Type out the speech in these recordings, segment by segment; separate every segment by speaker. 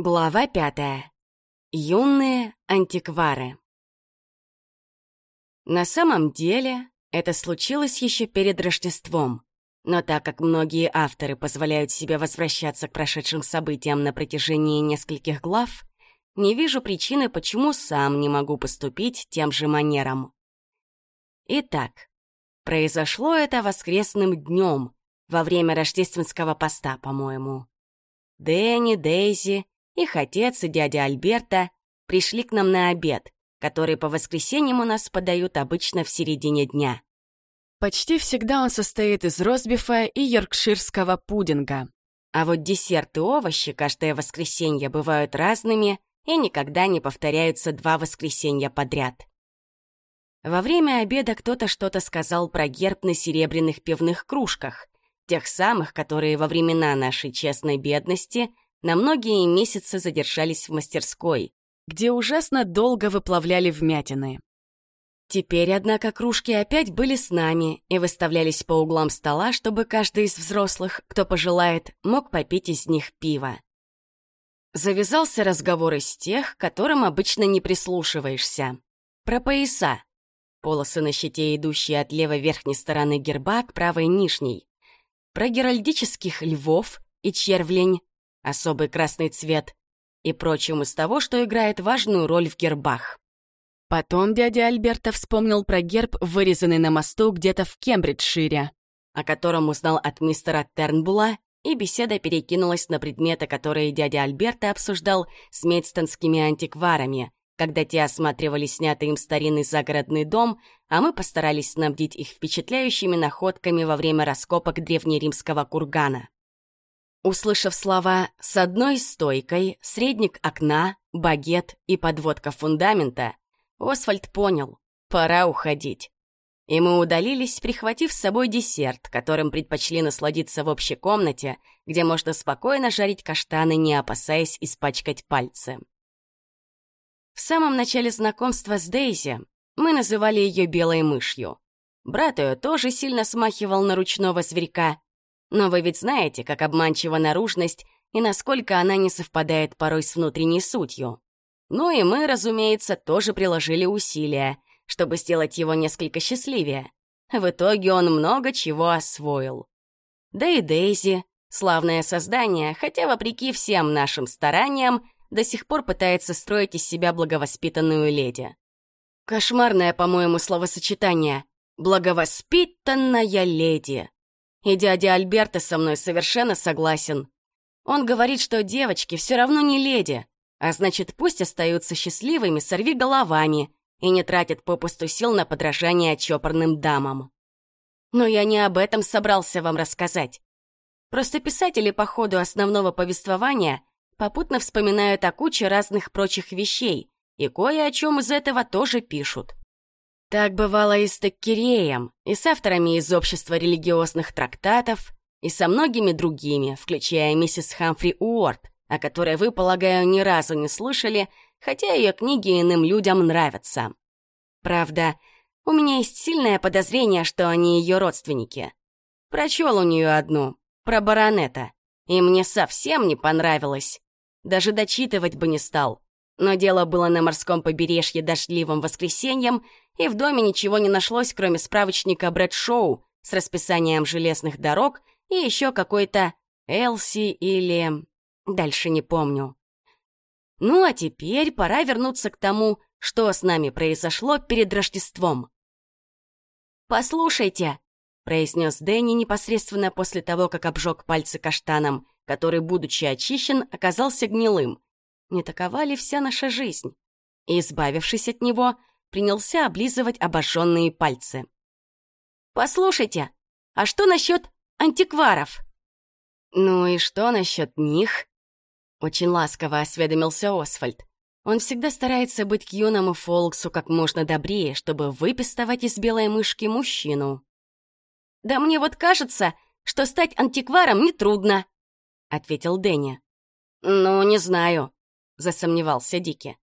Speaker 1: Глава пятая. Юные антиквары. На самом деле, это случилось еще перед Рождеством. Но так как многие авторы позволяют себе возвращаться к прошедшим событиям на протяжении нескольких глав, не вижу причины, почему сам не могу поступить тем же манером. Итак, произошло это воскресным днем, во время рождественского поста, по-моему. Дэнни, Дейзи их отец и дядя Альберта пришли к нам на обед, который по воскресеньям у нас подают обычно в середине дня. Почти всегда он состоит из ростбифа и йоркширского пудинга. А вот десерт и овощи каждое воскресенье бывают разными и никогда не повторяются два воскресенья подряд. Во время обеда кто-то что-то сказал про герб на серебряных пивных кружках, тех самых, которые во времена нашей честной бедности — на многие месяцы задержались в мастерской, где ужасно долго выплавляли вмятины. Теперь, однако, кружки опять были с нами и выставлялись по углам стола, чтобы каждый из взрослых, кто пожелает, мог попить из них пиво. Завязался разговор из тех, которым обычно не прислушиваешься. Про пояса. Полосы на щите, идущие от левой верхней стороны герба к правой нижней. Про геральдических львов и червлень, особый красный цвет и прочим из того, что играет важную роль в гербах. Потом дядя Альберта вспомнил про герб, вырезанный на мосту где-то в Кембриджшире, о котором узнал от мистера Тернбула, и беседа перекинулась на предметы, которые дядя Альберта обсуждал с медстонскими антикварами, когда те осматривали снятый им старинный загородный дом, а мы постарались снабдить их впечатляющими находками во время раскопок древнеримского кургана. Услышав слова «с одной стойкой», «средник окна», «багет» и «подводка фундамента», Освальд понял — пора уходить. И мы удалились, прихватив с собой десерт, которым предпочли насладиться в общей комнате, где можно спокойно жарить каштаны, не опасаясь испачкать пальцы. В самом начале знакомства с Дейзи мы называли ее белой мышью. Брат ее тоже сильно смахивал на ручного зверька, но вы ведь знаете, как обманчива наружность и насколько она не совпадает порой с внутренней сутью. Ну и мы, разумеется, тоже приложили усилия, чтобы сделать его несколько счастливее. В итоге он много чего освоил. Да и Дейзи, славное создание, хотя, вопреки всем нашим стараниям, до сих пор пытается строить из себя благовоспитанную леди. Кошмарное, по-моему, словосочетание «благовоспитанная леди». И дядя Альберто со мной совершенно согласен. Он говорит, что девочки все равно не леди, а значит, пусть остаются счастливыми сорви головами и не тратят попусту сил на подражание чопорным дамам. Но я не об этом собрался вам рассказать. Просто писатели по ходу основного повествования попутно вспоминают о куче разных прочих вещей, и кое о чем из этого тоже пишут. Так бывало и с Теккереем, и с авторами из общества религиозных трактатов, и со многими другими, включая миссис Хамфри Уорд, о которой вы, полагаю, ни разу не слышали, хотя ее книги иным людям нравятся. Правда, у меня есть сильное подозрение, что они ее родственники. Прочел у нее одну, про баронета, и мне совсем не понравилось. Даже дочитывать бы не стал. Но дело было на морском побережье дождливым воскресеньем, и в доме ничего не нашлось, кроме справочника Брэд-шоу с расписанием железных дорог и еще какой-то Элси или... Дальше не помню. Ну а теперь пора вернуться к тому, что с нами произошло перед Рождеством. «Послушайте», — произнес Дэнни непосредственно после того, как обжег пальцы каштаном, который, будучи очищен, оказался гнилым. Не такова ли вся наша жизнь? И, избавившись от него, принялся облизывать обожженные пальцы. «Послушайте, а что насчет антикваров?» «Ну и что насчет них?» Очень ласково осведомился Освальд. Он всегда старается быть к юному Фолксу как можно добрее, чтобы выпистовать из белой мышки мужчину. «Да мне вот кажется, что стать антикваром нетрудно», — ответил Дэнни. «Ну, не знаю», — засомневался Дики.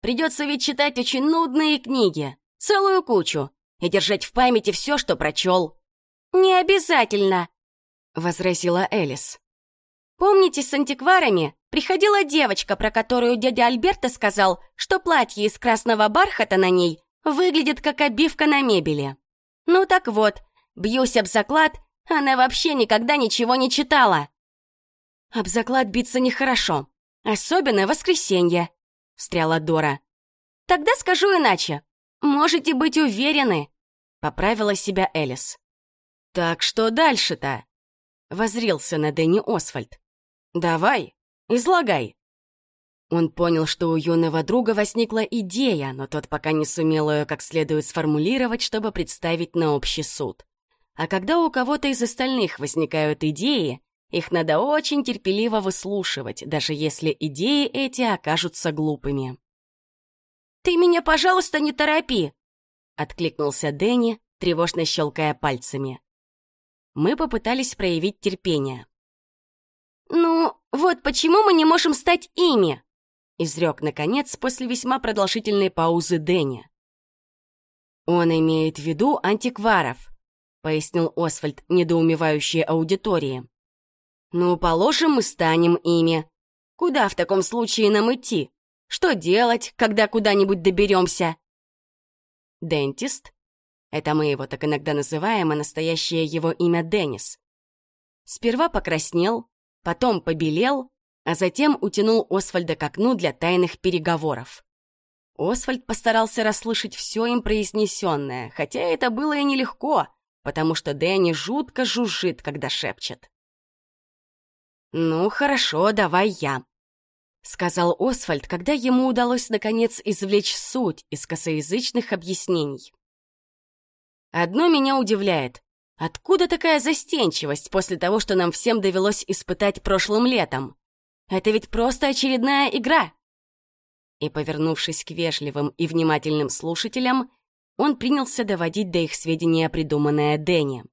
Speaker 1: Придется ведь читать очень нудные книги, целую кучу, и держать в памяти все, что прочел. «Не обязательно», — возразила Элис. Помните, с антикварами приходила девочка, про которую дядя Альберто сказал, что платье из красного бархата на ней выглядит как обивка на мебели. Ну так вот, бьюсь об заклад, она вообще никогда ничего не читала. Об заклад биться нехорошо, особенно воскресенье, встряла Дора. Тогда скажу иначе. Можете быть уверены, поправила себя Элис. Так что дальше-то? Возрился на Дэнни Освальд. «Давай, излагай». Он понял, что у юного друга возникла идея, но тот пока не сумел ее как следует сформулировать, чтобы представить на общий суд. А когда у кого-то из остальных возникают идеи, их надо очень терпеливо выслушивать, даже если идеи эти окажутся глупыми. «Ты меня, пожалуйста, не торопи!» — откликнулся Дэнни, тревожно щелкая пальцами. Мы попытались проявить терпение. «Ну, вот почему мы не можем стать ими?» — изрек, наконец, после весьма продолжительной паузы Дэнни. «Он имеет в виду антикваров», — пояснил Освальд недоумевающей аудитории. «Ну, положим, мы станем ими. Куда в таком случае нам идти? Что делать, когда куда-нибудь доберемся?» «Дентист?» Это мы его так иногда называем, а настоящее его имя Деннис. Сперва покраснел, потом побелел, а затем утянул Освальда к окну для тайных переговоров. Освальд постарался расслышать все им произнесенное, хотя это было и нелегко, потому что Дэнни жутко жужжит, когда шепчет. «Ну, хорошо, давай я», — сказал Освальд, когда ему удалось, наконец, извлечь суть из косоязычных объяснений. «Одно меня удивляет. Откуда такая застенчивость после того, что нам всем довелось испытать прошлым летом? Это ведь просто очередная игра!» И, повернувшись к вежливым и внимательным слушателям, он принялся доводить до их сведения придуманное Дэнни.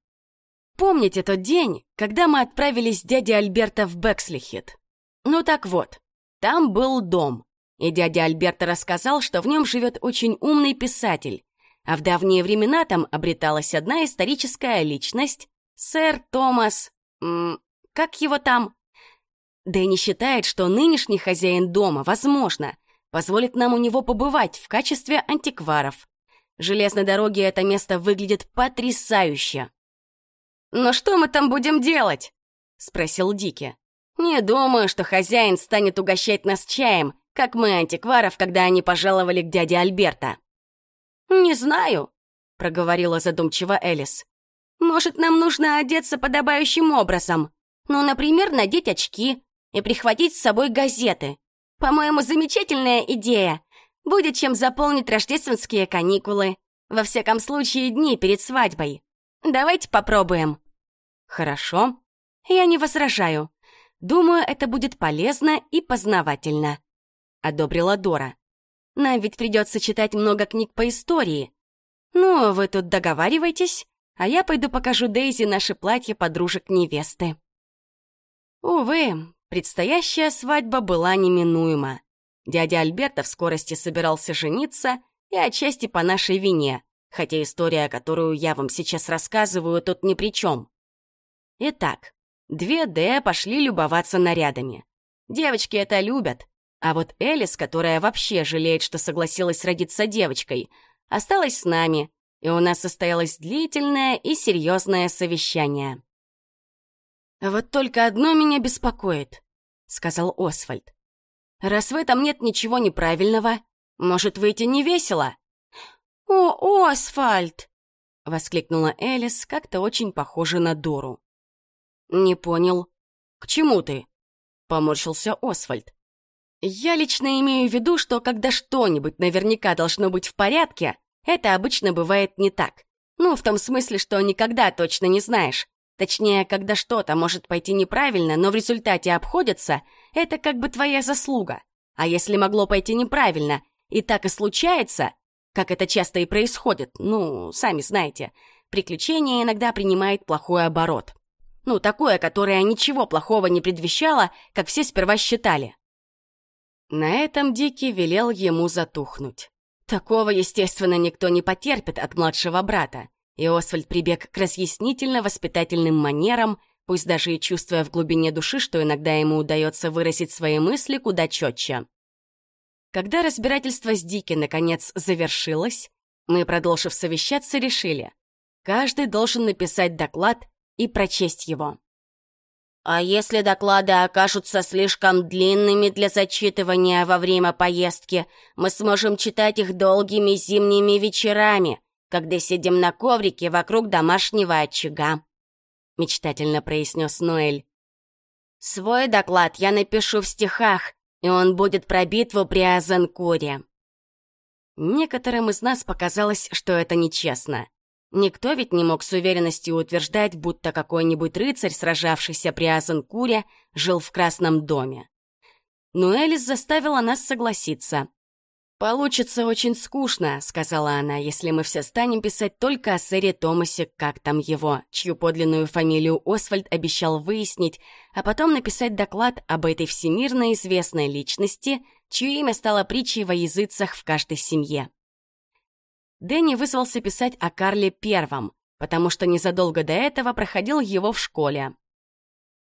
Speaker 1: «Помните тот день, когда мы отправились с дядей Альберта в Бекслихит? Ну так вот, там был дом, и дядя Альберта рассказал, что в нем живет очень умный писатель, а в давние времена там обреталась одна историческая личность, сэр Томас... М как его там? Дэнни считает, что нынешний хозяин дома, возможно, позволит нам у него побывать в качестве антикваров. Железной дороге это место выглядит потрясающе. «Но что мы там будем делать?» — спросил Дики. «Не думаю, что хозяин станет угощать нас чаем, как мы антикваров, когда они пожаловали к дяде Альберта». «Не знаю», — проговорила задумчиво Элис. «Может, нам нужно одеться подобающим образом? Ну, например, надеть очки и прихватить с собой газеты. По-моему, замечательная идея. Будет чем заполнить рождественские каникулы. Во всяком случае, дни перед свадьбой. Давайте попробуем». «Хорошо. Я не возражаю. Думаю, это будет полезно и познавательно», — одобрила Дора. Нам ведь придется читать много книг по истории. Ну, вы тут договаривайтесь, а я пойду покажу Дейзи наше платье подружек невесты. Увы, предстоящая свадьба была неминуема. Дядя Альберто в скорости собирался жениться, и отчасти по нашей вине, хотя история, которую я вам сейчас рассказываю, тут ни при чем. Итак, две Д пошли любоваться нарядами. Девочки это любят, а вот Элис, которая вообще жалеет, что согласилась родиться девочкой, осталась с нами, и у нас состоялось длительное и серьезное совещание. «Вот только одно меня беспокоит», — сказал Освальд. «Раз в этом нет ничего неправильного, может выйти не весело?» «О, Освальд!» — воскликнула Элис, как-то очень похоже на Дору. «Не понял. К чему ты?» — поморщился Освальд. Я лично имею в виду, что когда что-нибудь наверняка должно быть в порядке, это обычно бывает не так. Ну, в том смысле, что никогда точно не знаешь. Точнее, когда что-то может пойти неправильно, но в результате обходится, это как бы твоя заслуга. А если могло пойти неправильно, и так и случается, как это часто и происходит, ну, сами знаете, приключение иногда принимает плохой оборот. Ну, такое, которое ничего плохого не предвещало, как все сперва считали. На этом Дикий велел ему затухнуть. Такого, естественно, никто не потерпит от младшего брата, и Освальд прибег к разъяснительно-воспитательным манерам, пусть даже и чувствуя в глубине души, что иногда ему удается выразить свои мысли куда четче. Когда разбирательство с Дики наконец завершилось, мы, продолжив совещаться, решили, каждый должен написать доклад и прочесть его.
Speaker 2: А если доклады окажутся слишком длинными для зачитывания во время поездки, мы сможем читать их долгими зимними вечерами, когда сидим на коврике вокруг домашнего очага», — мечтательно произнес Ноэль. «Свой доклад я напишу в стихах, и он будет про битву при Азенкуре».
Speaker 1: Некоторым из нас показалось, что это нечестно. Никто ведь не мог с уверенностью утверждать, будто какой-нибудь рыцарь, сражавшийся при Азенкуре, жил в Красном доме. Но Элис заставила нас согласиться. «Получится очень скучно», — сказала она, «если мы все станем писать только о сэре Томасе, как там его, чью подлинную фамилию Освальд обещал выяснить, а потом написать доклад об этой всемирно известной личности, чье имя стало притчей во языцах в каждой семье». Дэнни вызвался писать о Карле Первом, потому что незадолго до этого проходил его в школе.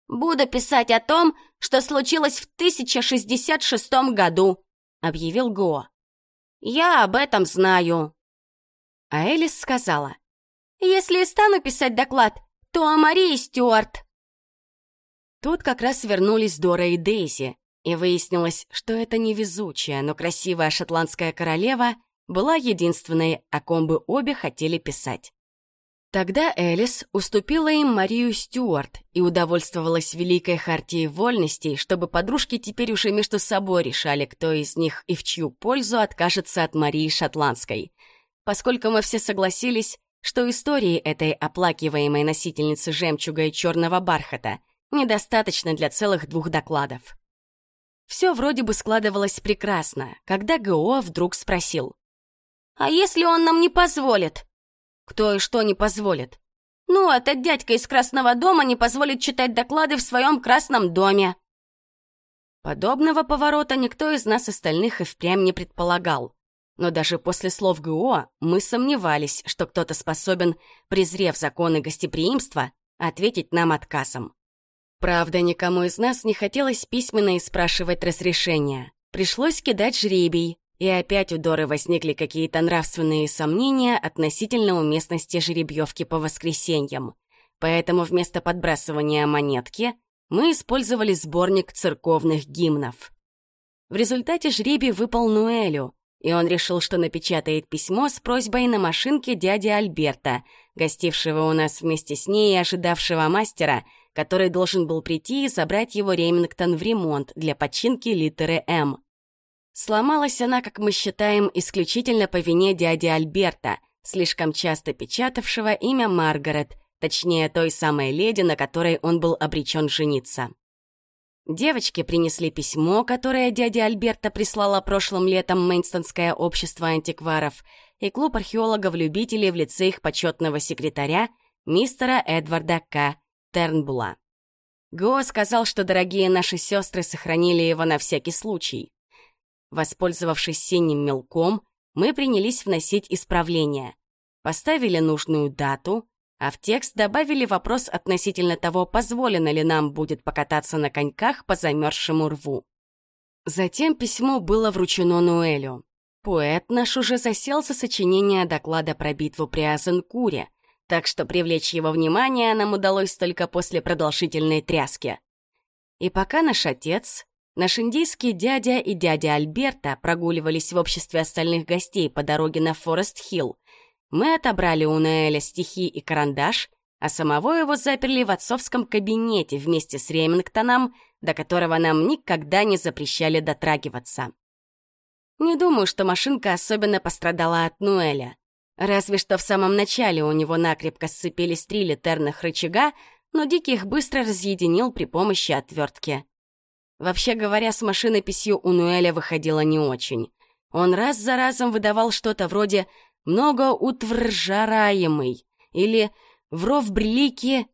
Speaker 2: «Буду писать о том, что случилось в 1066 году», — объявил Го. «Я об этом знаю».
Speaker 1: А Элис сказала,
Speaker 2: «Если и стану писать доклад, то о Марии Стюарт».
Speaker 1: Тут как раз вернулись Дора и Дейзи, и выяснилось, что это невезучая, но красивая шотландская королева была единственной, о ком бы обе хотели писать. Тогда Элис уступила им Марию Стюарт и удовольствовалась Великой Хартией Вольностей, чтобы подружки теперь уже между собой решали, кто из них и в чью пользу откажется от Марии Шотландской. Поскольку мы все согласились, что истории этой оплакиваемой носительницы жемчуга и черного бархата недостаточно для целых двух докладов. Все вроде бы складывалось прекрасно, когда ГО вдруг спросил.
Speaker 2: А если он нам не позволит?
Speaker 1: Кто и что не позволит?
Speaker 2: Ну, этот дядька из Красного дома не позволит читать доклады в своем Красном доме.
Speaker 1: Подобного поворота никто из нас остальных и впрямь не предполагал. Но даже после слов ГО мы сомневались, что кто-то способен, презрев законы гостеприимства, ответить нам отказом. Правда, никому из нас не хотелось письменно и спрашивать разрешения. Пришлось кидать жребий, и опять у Доры возникли какие-то нравственные сомнения относительно уместности жеребьевки по воскресеньям. Поэтому вместо подбрасывания монетки мы использовали сборник церковных гимнов. В результате жребий выпал Нуэлю, и он решил, что напечатает письмо с просьбой на машинке дяди Альберта, гостившего у нас вместе с ней и ожидавшего мастера, который должен был прийти и забрать его Ремингтон в ремонт для починки литеры «М». Сломалась она, как мы считаем, исключительно по вине дяди Альберта, слишком часто печатавшего имя Маргарет, точнее той самой леди, на которой он был обречен жениться. Девочки принесли письмо, которое дядя Альберта прислала прошлым летом Мейнстонское общество антикваров и клуб археологов-любителей в лице их почетного секретаря мистера Эдварда К. Тернбула. Го сказал, что дорогие наши сестры сохранили его на всякий случай. Воспользовавшись синим мелком, мы принялись вносить исправления. Поставили нужную дату, а в текст добавили вопрос относительно того, позволено ли нам будет покататься на коньках по замерзшему рву. Затем письмо было вручено Нуэлю. Поэт наш уже засел со сочинения доклада про битву при Азенкуре, так что привлечь его внимание нам удалось только после продолжительной тряски. И пока наш отец, Наш индийский дядя и дядя Альберта прогуливались в обществе остальных гостей по дороге на Форест-Хилл. Мы отобрали у Ноэля стихи и карандаш, а самого его заперли в отцовском кабинете вместе с Ремингтоном, до которого нам никогда не запрещали дотрагиваться. Не думаю, что машинка особенно пострадала от Нуэля. Разве что в самом начале у него накрепко сцепились три литерных рычага, но Дикий их быстро разъединил при помощи отвертки. Вообще говоря, с машинописью у Нуэля выходило не очень. Он раз за разом выдавал что-то вроде «многоутвержараемый» или «вровблики»,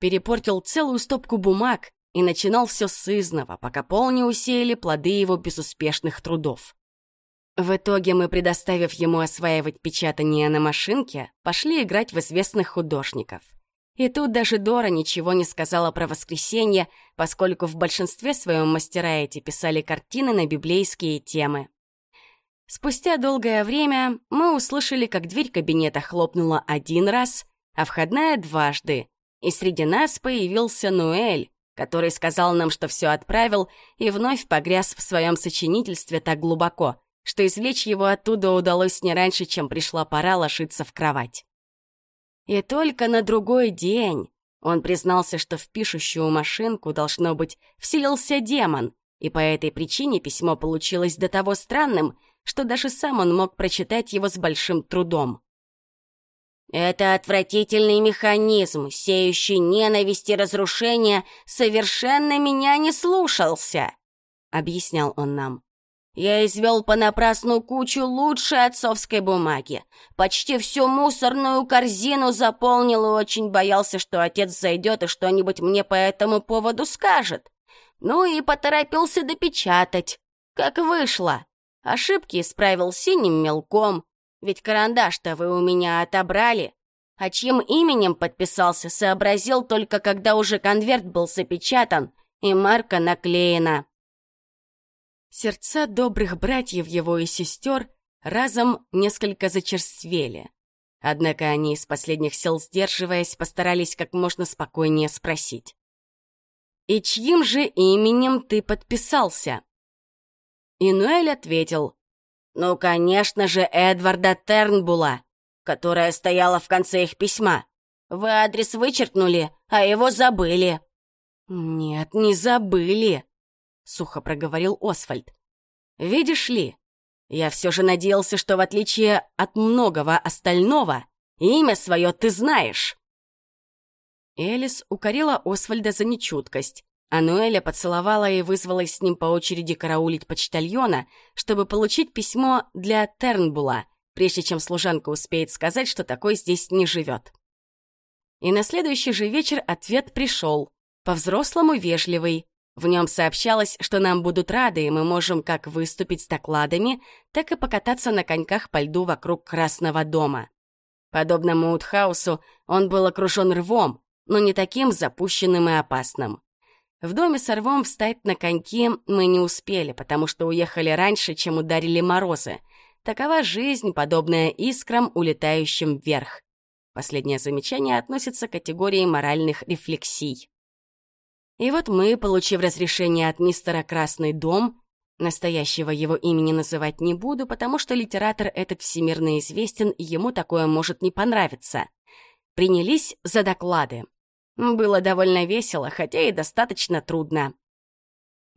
Speaker 1: перепортил целую стопку бумаг и начинал все с пока пол не усеяли плоды его безуспешных трудов. В итоге мы, предоставив ему осваивать печатание на машинке, пошли играть в известных художников. И тут даже Дора ничего не сказала про воскресенье, поскольку в большинстве своем мастера эти писали картины на библейские темы. Спустя долгое время мы услышали, как дверь кабинета хлопнула один раз, а входная дважды, и среди нас появился Нуэль, который сказал нам, что все отправил, и вновь погряз в своем сочинительстве так глубоко, что извлечь его оттуда удалось не раньше, чем пришла пора ложиться в кровать. И только на другой день он признался, что в пишущую машинку, должно быть, вселился демон, и по этой причине письмо получилось до того странным, что даже сам он мог прочитать его с большим трудом.
Speaker 2: «Это отвратительный механизм, сеющий ненависть и разрушение, совершенно меня не слушался», — объяснял он нам. Я извел понапрасну кучу лучшей отцовской бумаги. Почти всю мусорную корзину заполнил и очень боялся, что отец зайдет и что-нибудь мне по этому поводу скажет. Ну и поторопился допечатать. Как вышло. Ошибки исправил синим мелком. Ведь карандаш-то вы у меня отобрали. А чьим именем подписался, сообразил только когда уже конверт был запечатан и марка наклеена.
Speaker 1: Сердца добрых братьев его и сестер разом несколько зачерствели. Однако они, из последних сил сдерживаясь, постарались как можно спокойнее спросить. «И чьим же именем ты подписался?» Инуэль ответил. «Ну, конечно же, Эдварда Тернбула, которая стояла в конце их письма. Вы адрес вычеркнули, а его забыли». «Нет, не забыли», — сухо проговорил Освальд. «Видишь ли, я все же надеялся, что в отличие от многого остального, имя свое ты знаешь». Элис укорила Освальда за нечуткость, а Нуэля поцеловала и вызвалась с ним по очереди караулить почтальона, чтобы получить письмо для Тернбула, прежде чем служанка успеет сказать, что такой здесь не живет. И на следующий же вечер ответ пришел, по-взрослому вежливый, в нем сообщалось, что нам будут рады, и мы можем как выступить с докладами, так и покататься на коньках по льду вокруг Красного дома. Подобно Маутхаусу, он был окружен рвом, но не таким запущенным и опасным. В доме с рвом встать на коньки мы не успели, потому что уехали раньше, чем ударили морозы. Такова жизнь, подобная искрам, улетающим вверх. Последнее замечание относится к категории моральных рефлексий. И вот мы, получив разрешение от мистера Красный дом, настоящего его имени называть не буду, потому что литератор этот всемирно известен, и ему такое может не понравиться, принялись за доклады. Было довольно весело, хотя и достаточно трудно.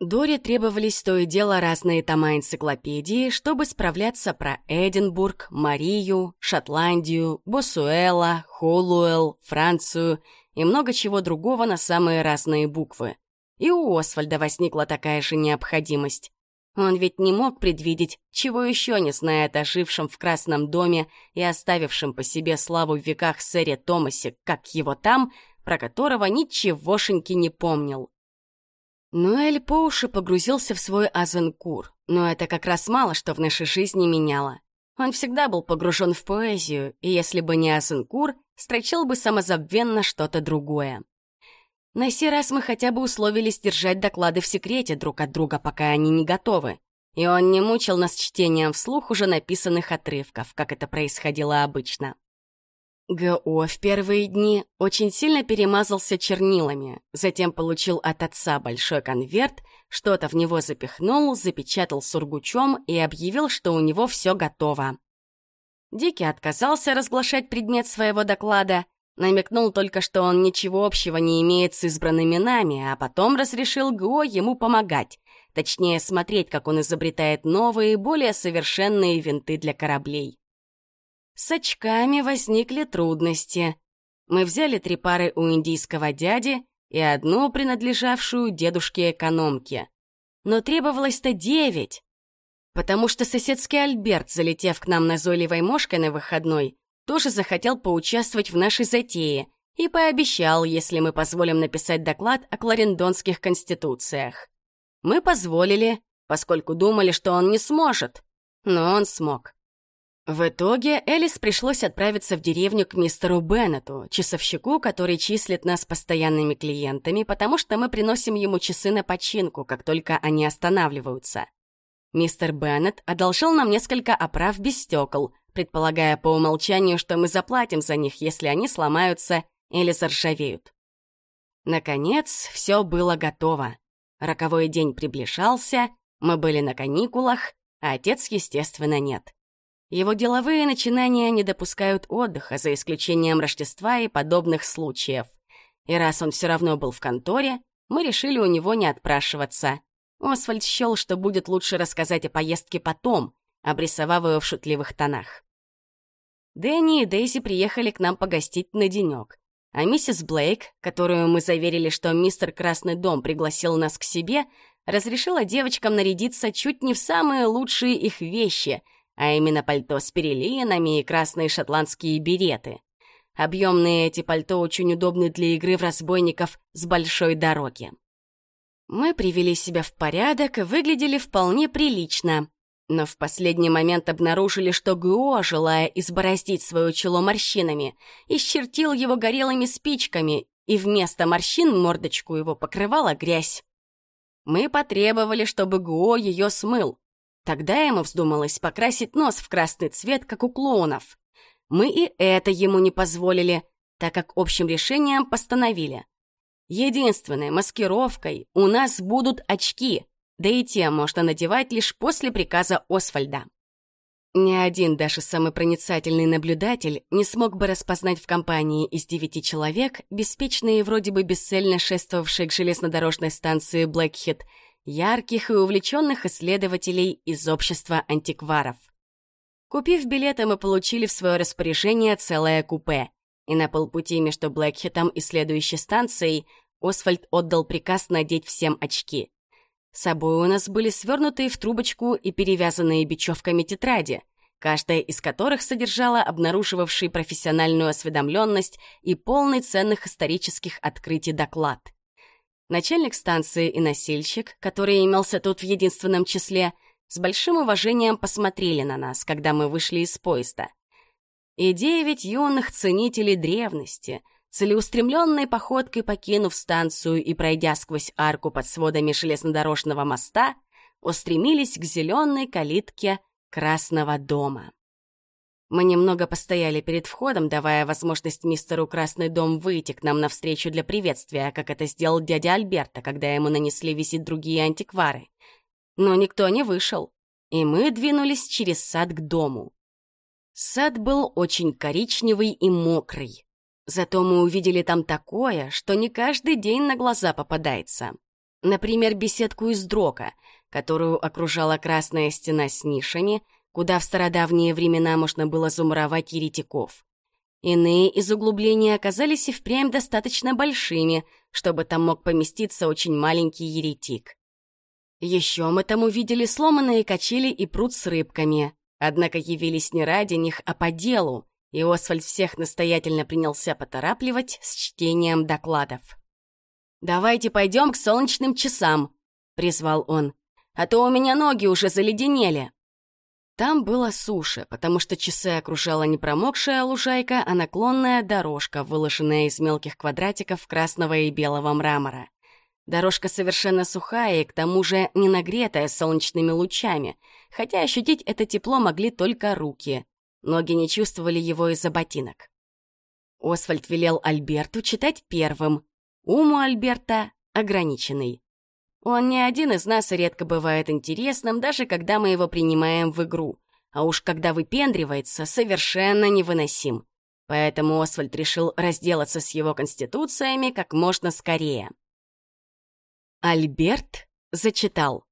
Speaker 1: Доре требовались то и дело разные тома энциклопедии, чтобы справляться про Эдинбург, Марию, Шотландию, Босуэла, Холлуэлл, Францию и много чего другого на самые разные буквы. И у Освальда возникла такая же необходимость. Он ведь не мог предвидеть, чего еще не знает о жившем в Красном доме и оставившем по себе славу в веках сэре Томасе, как его там, про которого ничегошеньки не помнил. Нуэль по уши погрузился в свой Азенкур, но это как раз мало что в нашей жизни меняло. Он всегда был погружен в поэзию, и если бы не Азенкур, строчил бы самозабвенно что-то другое. На сей раз мы хотя бы условились держать доклады в секрете друг от друга, пока они не готовы. И он не мучил нас чтением вслух уже написанных отрывков, как это происходило обычно. ГО в первые дни очень сильно перемазался чернилами, затем получил от отца большой конверт, что-то в него запихнул, запечатал сургучом и объявил, что у него все готово. Дикий отказался разглашать предмет своего доклада, намекнул только, что он ничего общего не имеет с избранными нами, а потом разрешил ГО ему помогать, точнее смотреть, как он изобретает новые, более совершенные винты для кораблей. С очками возникли трудности. Мы взяли три пары у индийского дяди и одну, принадлежавшую дедушке-экономке. Но требовалось-то девять, потому что соседский Альберт, залетев к нам назойливой мошкой на выходной, тоже захотел поучаствовать в нашей затее и пообещал, если мы позволим написать доклад о кларендонских конституциях. Мы позволили, поскольку думали, что он не сможет, но он смог. В итоге Элис пришлось отправиться в деревню к мистеру Беннету, часовщику, который числит нас постоянными клиентами, потому что мы приносим ему часы на починку, как только они останавливаются. Мистер Беннет одолжил нам несколько оправ без стекол, предполагая по умолчанию, что мы заплатим за них, если они сломаются или заржавеют. Наконец, все было готово. Роковой день приближался, мы были на каникулах, а отец, естественно, нет. Его деловые начинания не допускают отдыха, за исключением Рождества и подобных случаев. И раз он все равно был в конторе, мы решили у него не отпрашиваться. Освальд счел, что будет лучше рассказать о поездке потом, обрисовав ее в шутливых тонах. Дэнни и Дейзи приехали к нам погостить на денек, а миссис Блейк, которую мы заверили, что мистер Красный дом пригласил нас к себе, разрешила девочкам нарядиться чуть не в самые лучшие их вещи — а именно пальто с переливами и красные шотландские береты. Объемные эти пальто очень удобны для игры в разбойников с большой дороги. Мы привели себя в порядок и выглядели вполне прилично, но в последний момент обнаружили, что Гуо, желая избороздить свое чело морщинами, исчертил его горелыми спичками, и вместо морщин мордочку его покрывала грязь. Мы потребовали, чтобы Гуо ее смыл, Тогда ему вздумалось покрасить нос в красный цвет, как у клоунов. Мы и это ему не позволили, так как общим решением постановили. Единственной маскировкой у нас будут очки, да и те можно надевать лишь после приказа Освальда. Ни один, даже самый проницательный наблюдатель, не смог бы распознать в компании из девяти человек, беспечные и вроде бы бесцельно шествовавшие к железнодорожной станции Блэкхит, ярких и увлеченных исследователей из общества антикваров. Купив билеты, мы получили в свое распоряжение целое купе, и на полпути между Блэкхитом и следующей станцией Освальд отдал приказ надеть всем очки. С собой у нас были свернутые в трубочку и перевязанные бечевками тетради, каждая из которых содержала обнаруживавший профессиональную осведомленность и полный ценных исторических открытий доклад — Начальник станции и носильщик, который имелся тут в единственном числе, с большим уважением посмотрели на нас, когда мы вышли из поезда. И девять юных ценителей древности, целеустремленной походкой покинув станцию и пройдя сквозь арку под сводами железнодорожного моста, устремились к зеленой калитке Красного дома. Мы немного постояли перед входом, давая возможность мистеру Красный дом выйти к нам навстречу для приветствия, как это сделал дядя Альберта, когда ему нанесли визит другие антиквары. Но никто не вышел, и мы двинулись через сад к дому. Сад был очень коричневый и мокрый. Зато мы увидели там такое, что не каждый день на глаза попадается. Например, беседку из дрока, которую окружала красная стена с нишами — куда в стародавние времена можно было замуровать еретиков. Иные из углублений оказались и впрямь достаточно большими, чтобы там мог поместиться очень маленький еретик. Еще мы там увидели сломанные качели и пруд с рыбками, однако явились не ради них, а по делу, и Освальд всех настоятельно принялся поторапливать с чтением докладов. «Давайте пойдем к солнечным часам», — призвал он, «а то у меня ноги уже заледенели». Там было суше, потому что часы окружала не промокшая лужайка, а наклонная дорожка, выложенная из мелких квадратиков красного и белого мрамора. Дорожка совершенно сухая и к тому же не нагретая солнечными лучами, хотя ощутить это тепло могли только руки. Ноги не чувствовали его из-за ботинок. Освальд велел Альберту читать первым. Ум у Альберта ограниченный. Он не один из нас редко бывает интересным, даже когда мы его принимаем в игру. А уж когда выпендривается, совершенно невыносим. Поэтому Освальд решил разделаться с его конституциями как можно скорее. Альберт зачитал.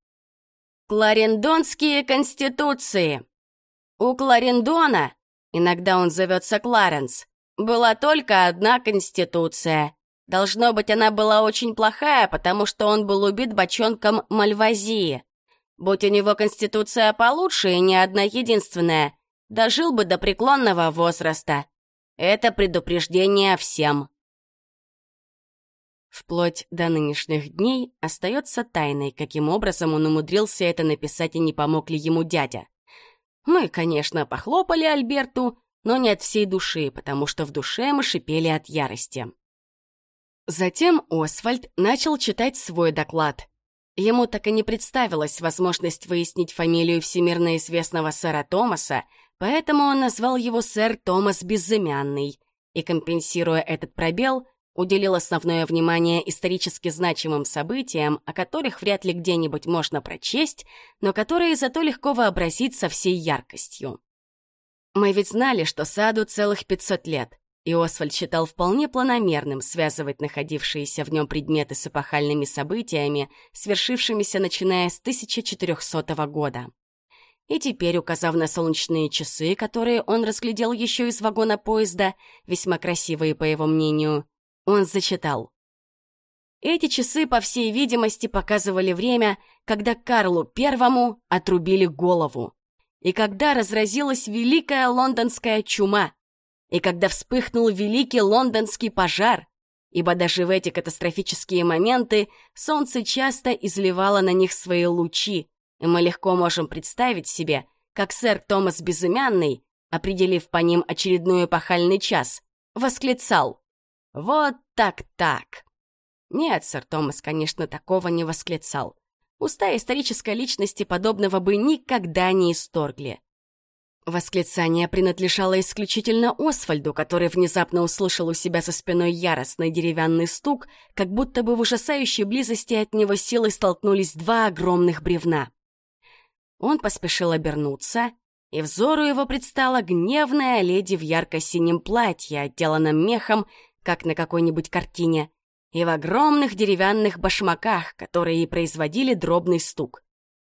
Speaker 1: «Кларендонские конституции. У Кларендона, иногда он зовется Кларенс, была только одна конституция. Должно быть, она была очень плохая, потому что он был убит бочонком Мальвазии. Будь у него конституция получше и не одна единственная, дожил бы до преклонного возраста. Это предупреждение всем. Вплоть до нынешних дней остается тайной, каким образом он умудрился это написать и не помог ли ему дядя. Мы, конечно, похлопали Альберту, но не от всей души, потому что в душе мы шипели от ярости. Затем Освальд начал читать свой доклад. Ему так и не представилась возможность выяснить фамилию всемирно известного сэра Томаса, поэтому он назвал его сэр Томас Безымянный и, компенсируя этот пробел, уделил основное внимание исторически значимым событиям, о которых вряд ли где-нибудь можно прочесть, но которые зато легко вообразить со всей яркостью. Мы ведь знали, что саду целых 500 лет, и Освальд считал вполне планомерным связывать находившиеся в нем предметы с эпохальными событиями, свершившимися начиная с 1400 года. И теперь, указав на солнечные часы, которые он разглядел еще из вагона поезда, весьма красивые, по его мнению, он зачитал. Эти часы, по всей видимости, показывали время, когда Карлу Первому отрубили голову, и когда разразилась Великая Лондонская чума, и когда вспыхнул Великий Лондонский пожар, ибо даже в эти катастрофические моменты солнце часто изливало на них свои лучи, и мы легко можем представить себе, как сэр Томас Безымянный, определив по ним очередной эпохальный час, восклицал «Вот так-так!» Нет, сэр Томас, конечно, такого не восклицал. Уста исторической личности подобного бы никогда не исторгли. Восклицание принадлежало исключительно Освальду, который внезапно услышал у себя за спиной яростный деревянный стук, как будто бы в ужасающей близости от него силой столкнулись два огромных бревна. Он поспешил обернуться, и взору его предстала гневная леди в ярко-синем платье, отделанном мехом как на какой-нибудь картине, и в огромных деревянных башмаках, которые и производили дробный стук.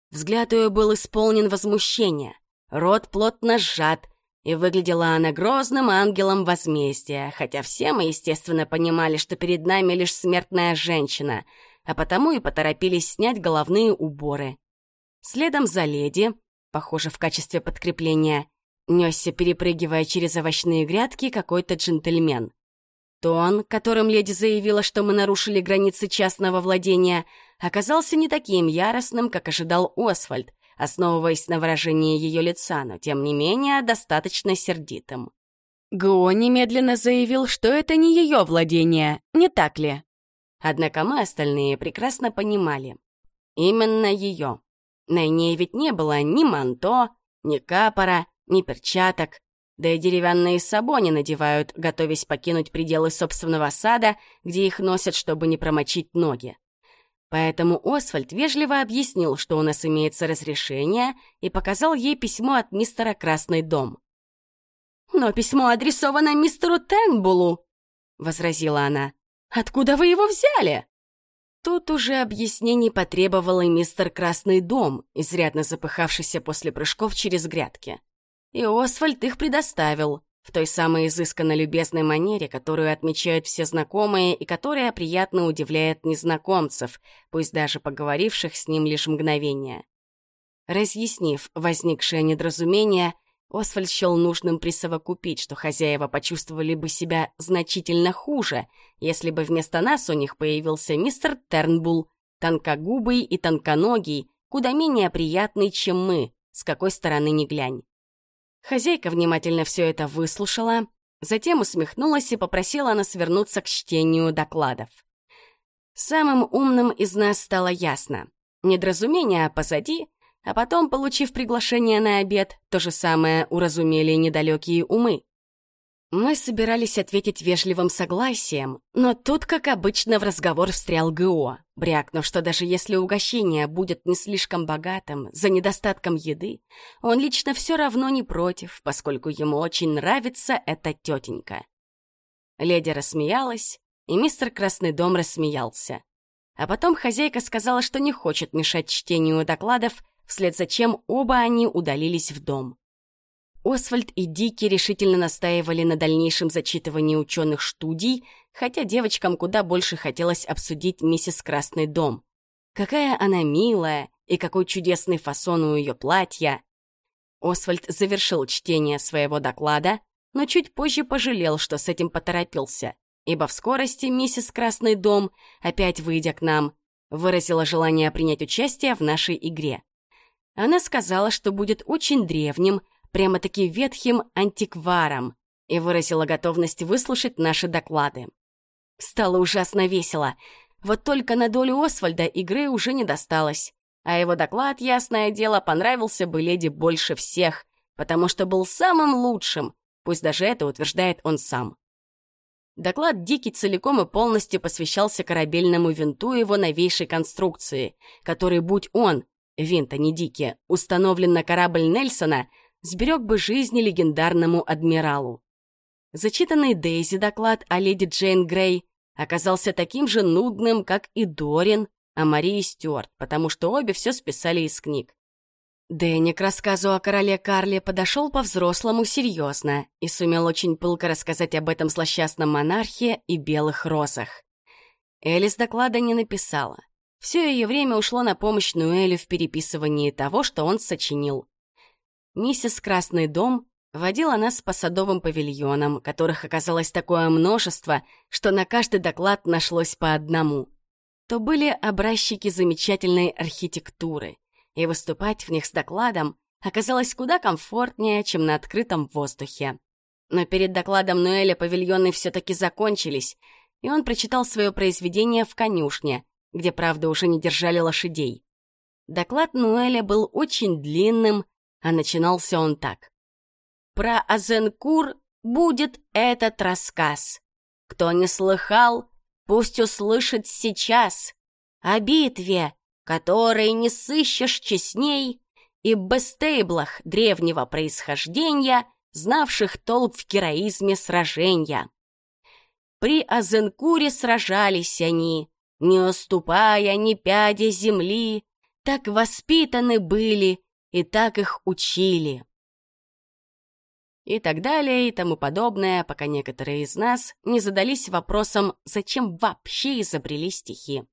Speaker 1: Взгляд ее был исполнен возмущения, рот плотно сжат, и выглядела она грозным ангелом возмездия, хотя все мы, естественно, понимали, что перед нами лишь смертная женщина, а потому и поторопились снять головные уборы. Следом за леди, похоже, в качестве подкрепления, несся, перепрыгивая через овощные грядки, какой-то джентльмен. Тон, которым леди заявила, что мы нарушили границы частного владения, оказался не таким яростным, как ожидал Освальд, основываясь на выражении ее лица, но, тем не менее, достаточно сердитым. Го немедленно заявил, что это не ее владение, не так ли? Однако мы остальные прекрасно понимали. Именно ее. На ней ведь не было ни манто, ни капора, ни перчаток, да и деревянные сабони надевают, готовясь покинуть пределы собственного сада, где их носят, чтобы не промочить ноги. Поэтому Освальд вежливо объяснил, что у нас имеется разрешение, и показал ей письмо от мистера Красный дом. «Но письмо адресовано мистеру Тенбулу», — возразила она. «Откуда вы его взяли?» Тут уже объяснений потребовал и мистер Красный дом, изрядно запыхавшийся после прыжков через грядки. И Освальд их предоставил, в той самой изысканно любезной манере, которую отмечают все знакомые и которая приятно удивляет незнакомцев, пусть даже поговоривших с ним лишь мгновение. Разъяснив возникшее недоразумение, Освальд счел нужным присовокупить, что хозяева почувствовали бы себя значительно хуже, если бы вместо нас у них появился мистер Тернбул, тонкогубый и тонконогий, куда менее приятный, чем мы, с какой стороны ни глянь. Хозяйка внимательно все это выслушала, затем усмехнулась и попросила нас вернуться к чтению докладов. Самым умным из нас стало ясно. Недоразумение позади, а потом, получив приглашение на обед, то же самое уразумели недалекие умы. Мы собирались ответить вежливым согласием, но тут, как обычно, в разговор встрял ГО, брякнув, что даже если угощение будет не слишком богатым, за недостатком еды, он лично все равно не против, поскольку ему очень нравится эта тетенька. Леди рассмеялась, и мистер Красный дом рассмеялся. А потом хозяйка сказала, что не хочет мешать чтению докладов, вслед за чем оба они удалились в дом. Освальд и Дики решительно настаивали на дальнейшем зачитывании ученых студий, хотя девочкам куда больше хотелось обсудить миссис Красный дом. Какая она милая и какой чудесный фасон у ее платья. Освальд завершил чтение своего доклада, но чуть позже пожалел, что с этим поторопился, ибо в скорости миссис Красный дом, опять выйдя к нам, выразила желание принять участие в нашей игре. Она сказала, что будет очень древним, прямо-таки ветхим антикваром, и выразила готовность выслушать наши доклады. Стало ужасно весело. Вот только на долю Освальда игры уже не досталось. А его доклад, ясное дело, понравился бы леди больше всех, потому что был самым лучшим, пусть даже это утверждает он сам. Доклад Дикий целиком и полностью посвящался корабельному винту его новейшей конструкции, который, будь он, винт, а не Дики, установлен на корабль Нельсона, сберег бы жизни легендарному адмиралу. Зачитанный Дейзи доклад о леди Джейн Грей оказался таким же нудным, как и Дорин о Марии Стюарт, потому что обе все списали из книг. Дэнни к рассказу о короле Карле подошел по-взрослому серьезно и сумел очень пылко рассказать об этом злосчастном монархе и белых розах. Элис доклада не написала. Все ее время ушло на помощь Нуэлю в переписывании того, что он сочинил. Миссис Красный дом водила нас по садовым павильонам, которых оказалось такое множество, что на каждый доклад нашлось по одному. То были образчики замечательной архитектуры — и выступать в них с докладом оказалось куда комфортнее, чем на открытом воздухе. Но перед докладом Ноэля павильоны все-таки закончились, и он прочитал свое произведение в конюшне, где, правда, уже не держали лошадей. Доклад Нуэля был очень длинным, а начинался он так. «Про Азенкур будет этот рассказ. Кто не слыхал, пусть услышит сейчас. О битве, которой не сыщешь честней, и бестейблах древнего происхождения, знавших толк в героизме сражения. При Азенкуре сражались они, не уступая ни пяди земли, так воспитаны были и так их учили. И так далее, и тому подобное, пока некоторые из нас не задались вопросом, зачем вообще изобрели стихи.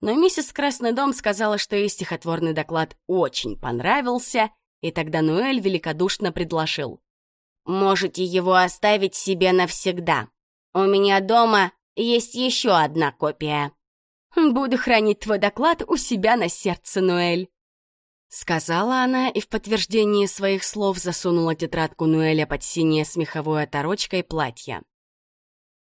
Speaker 1: Но миссис Красный дом сказала, что ей стихотворный доклад очень понравился, и тогда Нуэль великодушно предложил. «Можете его оставить себе навсегда. У меня дома есть еще одна копия». «Буду хранить твой доклад у себя на сердце, Нуэль», Сказала она и в подтверждении своих слов засунула тетрадку Нуэля под синее смеховое оторочкой платье.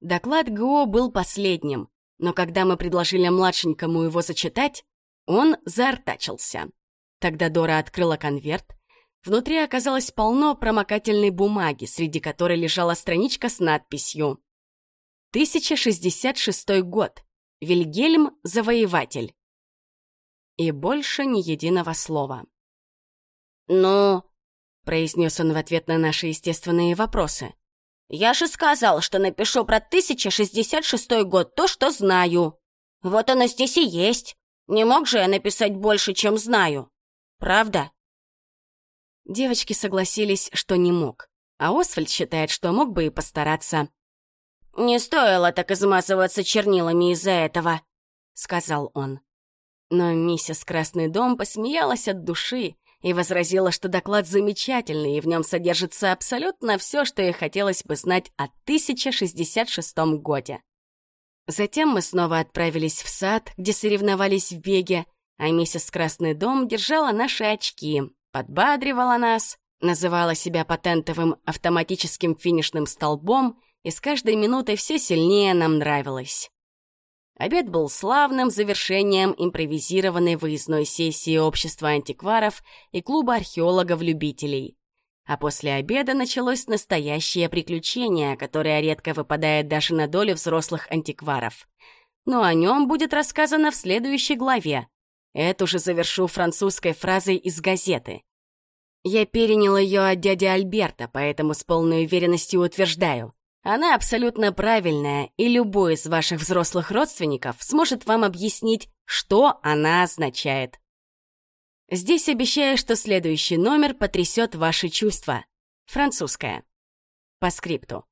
Speaker 1: Доклад ГО был последним, но когда мы предложили младшенькому его зачитать, он заортачился. Тогда Дора открыла конверт. Внутри оказалось полно промокательной бумаги, среди которой лежала страничка с надписью «1066 год. Вильгельм — завоеватель». И больше ни единого слова. «Ну...» — произнес он в ответ на наши естественные вопросы. Я же сказал, что напишу про 1066 год то, что знаю. Вот оно здесь и есть. Не мог же я написать больше, чем знаю. Правда? Девочки согласились, что не мог. А Освальд считает, что мог бы и постараться. «Не стоило так измазываться чернилами из-за этого», — сказал он. Но миссис Красный дом посмеялась от души и возразила, что доклад замечательный, и в нем содержится абсолютно все, что ей хотелось бы знать о 1066 годе. Затем мы снова отправились в сад, где соревновались в беге, а миссис Красный дом держала наши очки, подбадривала нас, называла себя патентовым автоматическим финишным столбом и с каждой минутой все сильнее нам нравилось. Обед был славным завершением импровизированной выездной сессии общества антикваров и клуба археологов-любителей. А после обеда началось настоящее приключение, которое редко выпадает даже на долю взрослых антикваров. Но о нем будет рассказано в следующей главе. Эту же завершу французской фразой из газеты. Я перенял ее от дяди Альберта, поэтому с полной уверенностью утверждаю. Она абсолютно правильная, и любой из ваших взрослых родственников сможет вам объяснить, что она означает. Здесь обещаю, что следующий номер потрясет ваши чувства. Французская. По скрипту.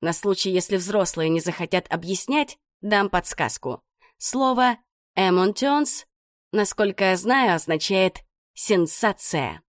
Speaker 1: На случай, если взрослые не захотят объяснять, дам подсказку. Слово «эмонтионс», насколько я знаю, означает «сенсация».